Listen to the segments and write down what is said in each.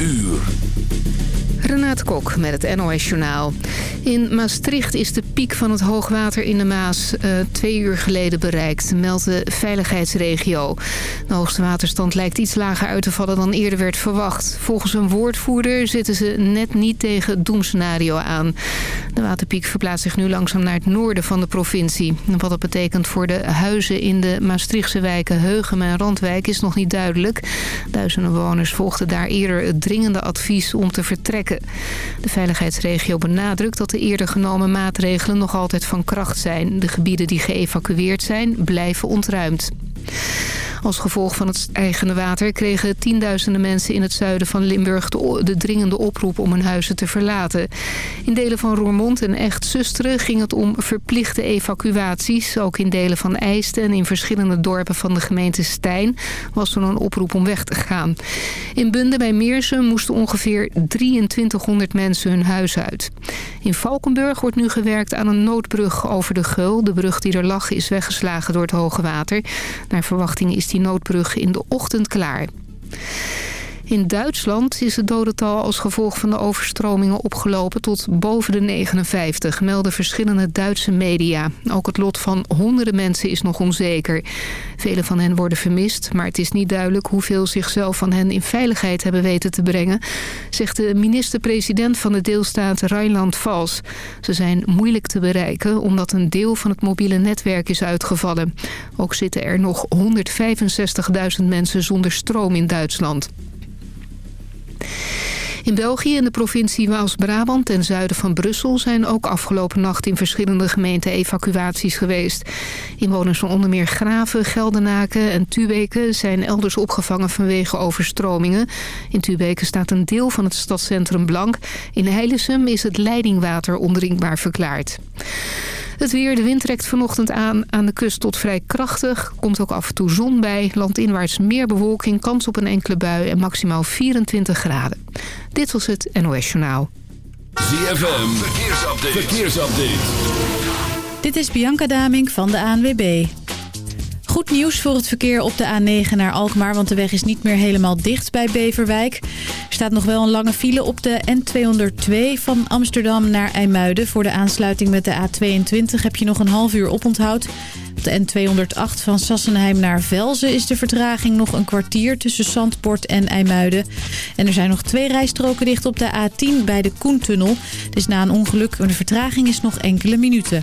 uur. Renate Kok met het NOS Journaal. In Maastricht is de piek van het hoogwater in de Maas uh, twee uur geleden bereikt, meldt de veiligheidsregio. De hoogste waterstand lijkt iets lager uit te vallen dan eerder werd verwacht. Volgens een woordvoerder zitten ze net niet tegen het doemscenario aan. De waterpiek verplaatst zich nu langzaam naar het noorden van de provincie. Wat dat betekent voor de huizen in de Maastrichtse wijken Heugem en Randwijk is nog niet duidelijk. Duizenden bewoners volgden daar eerder het dringende advies om te vertrekken. De veiligheidsregio benadrukt dat de eerder genomen maatregelen nog altijd van kracht zijn. De gebieden die geëvacueerd zijn blijven ontruimd. Als gevolg van het stijgende water kregen tienduizenden mensen in het zuiden van Limburg de, dringende oproep om hun huizen te verlaten. In delen van Roermond en Echt-Zusteren ging het om verplichte evacuaties. Ook in delen van Eisten en in verschillende dorpen van de gemeente Stijn was er een oproep om weg te gaan. In Bunde bij Meersen moesten ongeveer 2300 mensen hun huis uit. In Valkenburg wordt nu gewerkt aan een noodbrug over de Geul. De brug die er lag is weggeslagen door het hoge water. Naar verwachting is die noodbrug in de ochtend klaar. In Duitsland is het dodental als gevolg van de overstromingen opgelopen tot boven de 59, melden verschillende Duitse media. Ook het lot van honderden mensen is nog onzeker. Vele van hen worden vermist, maar het is niet duidelijk hoeveel zichzelf van hen in veiligheid hebben weten te brengen, zegt de minister-president van de deelstaat Rijnland-Vals. Ze zijn moeilijk te bereiken omdat een deel van het mobiele netwerk is uitgevallen. Ook zitten er nog 165.000 mensen zonder stroom in Duitsland. In België en de provincie Waals-Brabant ten zuiden van Brussel... zijn ook afgelopen nacht in verschillende gemeenten evacuaties geweest. Inwoners van onder meer Graven, Geldenaken en Tubeke... zijn elders opgevangen vanwege overstromingen. In Tubeke staat een deel van het stadscentrum blank. In Heilisum is het leidingwater ondrinkbaar verklaard. Het weer, de wind trekt vanochtend aan aan de kust tot vrij krachtig. Komt ook af en toe zon bij. Landinwaarts meer bewolking, kans op een enkele bui en maximaal 24 graden. Dit was het NOS Journaal. ZFM, verkeersupdate. verkeersupdate. Dit is Bianca Daming van de ANWB. Goed nieuws voor het verkeer op de A9 naar Alkmaar, want de weg is niet meer helemaal dicht bij Beverwijk. Er staat nog wel een lange file op de N202 van Amsterdam naar IJmuiden. Voor de aansluiting met de A22 heb je nog een half uur oponthoud. Op de N208 van Sassenheim naar Velzen is de vertraging nog een kwartier tussen Zandpoort en IJmuiden. En er zijn nog twee rijstroken dicht op de A10 bij de Koentunnel. Dus na een ongeluk, de vertraging is nog enkele minuten.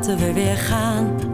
Laten we weer gaan.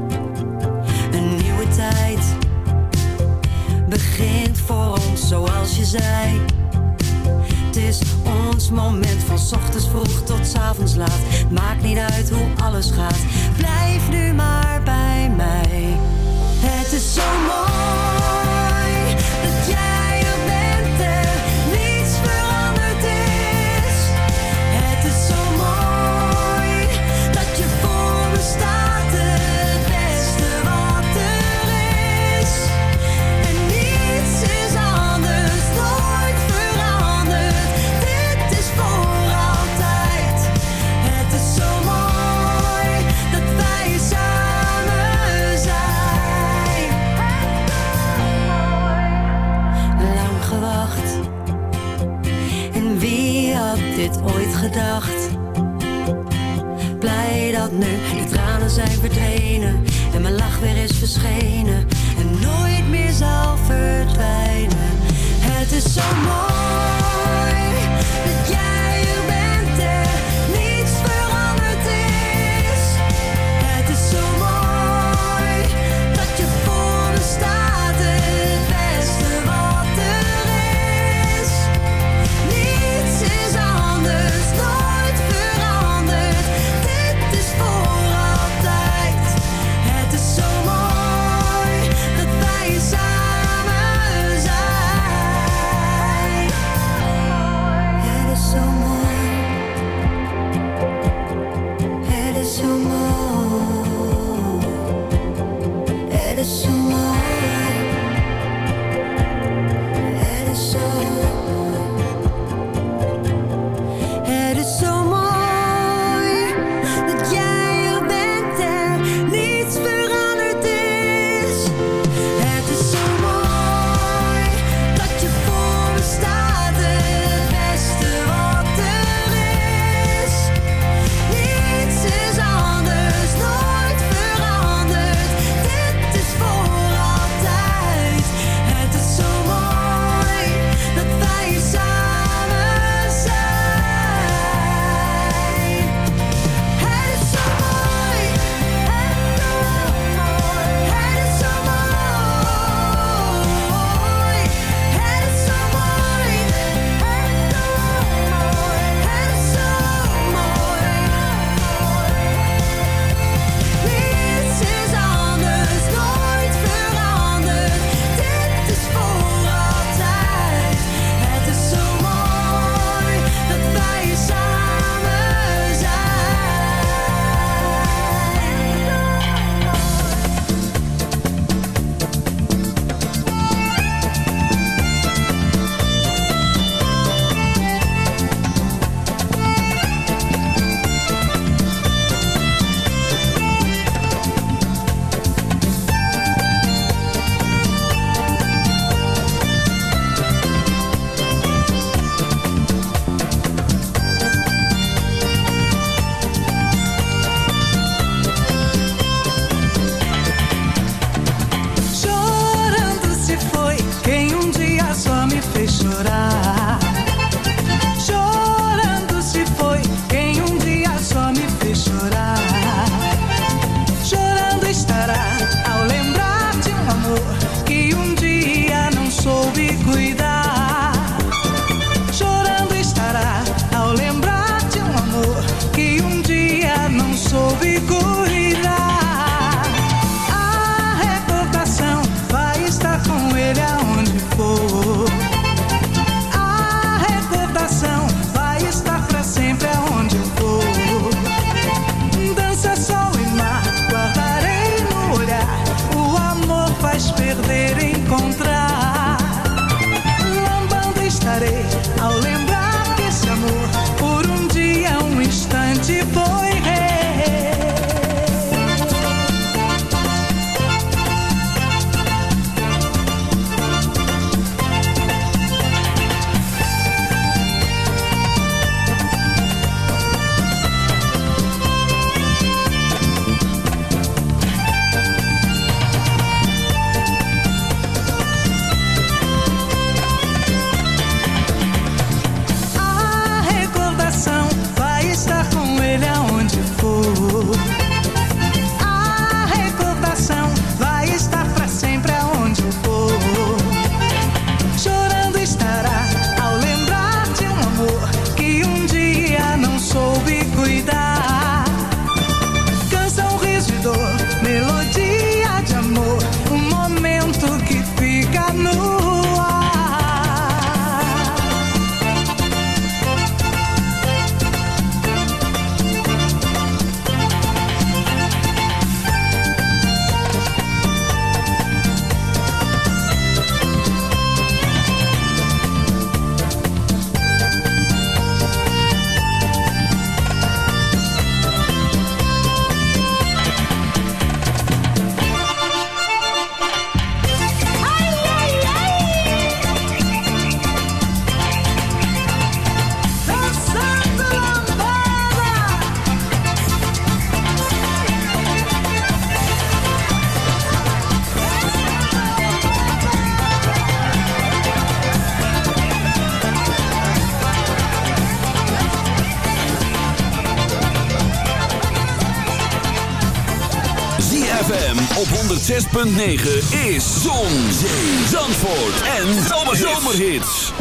ZFM op 106.9 is Zon, Zee, Zandvoort en Zomerhits.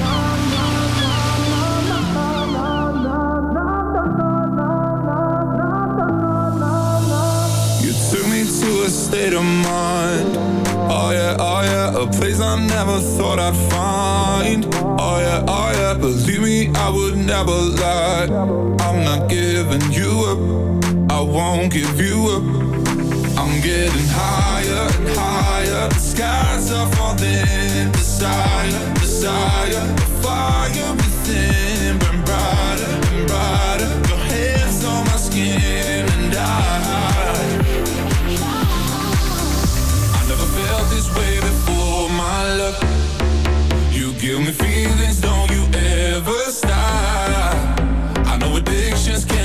You took me to a state of mind. Oh yeah, oh yeah, a place I never thought I'd find. Oh yeah, oh yeah, believe me, I would never lie. I'm not giving you up, I won't give you up. Getting higher and higher. The skies are falling. Desire, desire, the fire within burn brighter and brighter. Your hands on my skin and I. I never felt this way before, my love. You give me feelings, don't you ever stop. I know addictions can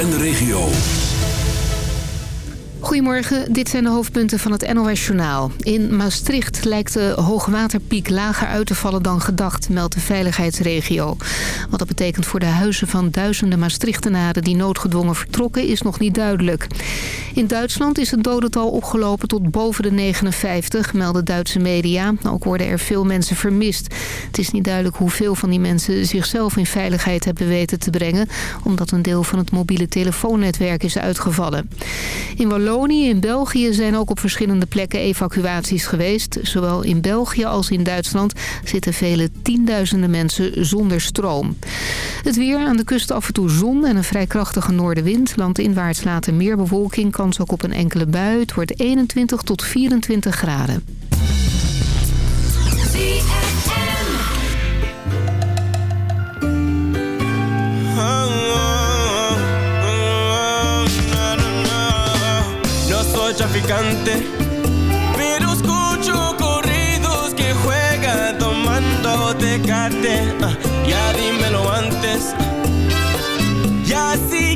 En de regio. Goedemorgen, dit zijn de hoofdpunten van het NOS-journaal. In Maastricht lijkt de hoogwaterpiek lager uit te vallen dan gedacht, meldt de veiligheidsregio. Wat dat betekent voor de huizen van duizenden Maastrichtenaren die noodgedwongen vertrokken is nog niet duidelijk. In Duitsland is het dodental opgelopen tot boven de 59, melden Duitse media. Ook worden er veel mensen vermist. Het is niet duidelijk hoeveel van die mensen zichzelf in veiligheid hebben weten te brengen, omdat een deel van het mobiele telefoonnetwerk is uitgevallen. In Wallonië in België zijn ook op verschillende plekken evacuaties geweest. Zowel in België als in Duitsland zitten vele tienduizenden mensen zonder stroom. Het weer aan de kust af en toe zon en een vrij krachtige noordenwind. Landinwaarts later meer bewolking, kans ook op een enkele bui. Het wordt 21 tot 24 graden. Pero escucho corridos que juegan tomando tecate. Ah, ya dímelo antes. Ya si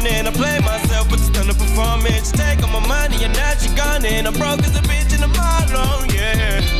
morning. I play myself with the stunning performance. Take all my money and now she gone. And I'm broke as a bitch in the mall, oh, yeah.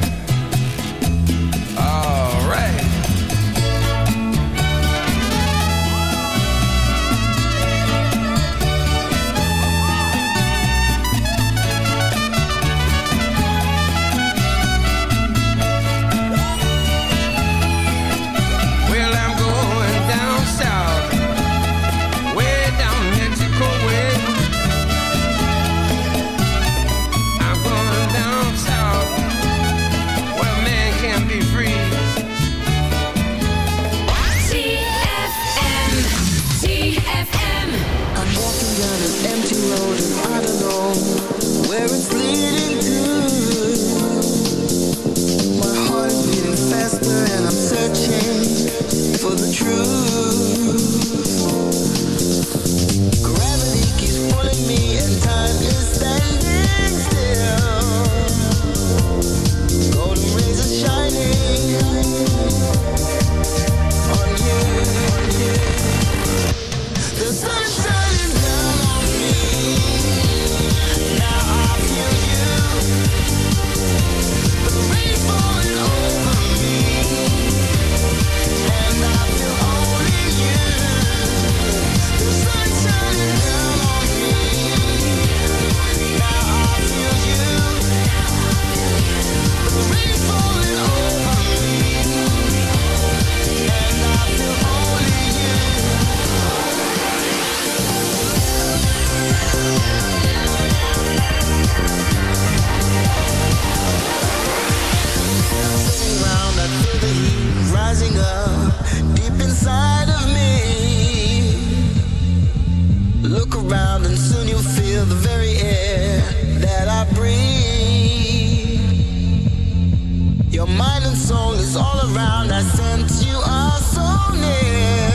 soul is all around. I sent you are so near.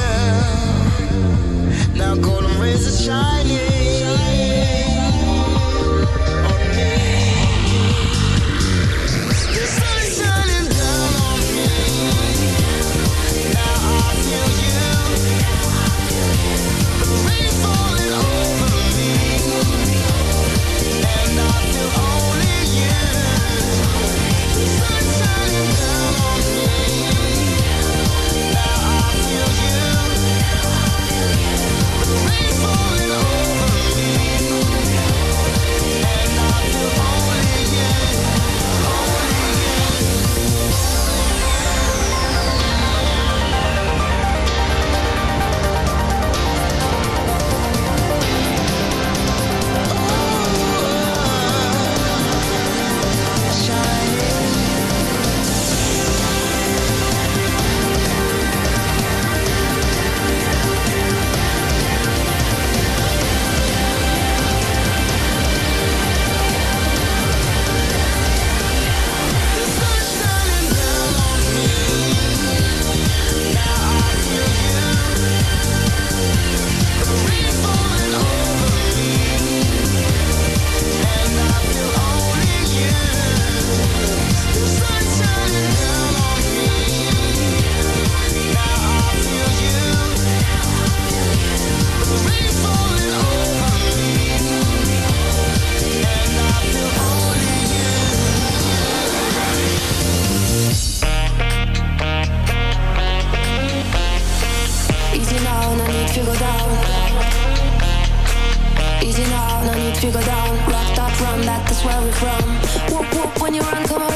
Now golden rays are shining. If you go down, locked up, run, that is where we're from. Whoop whoop, when you run, come on.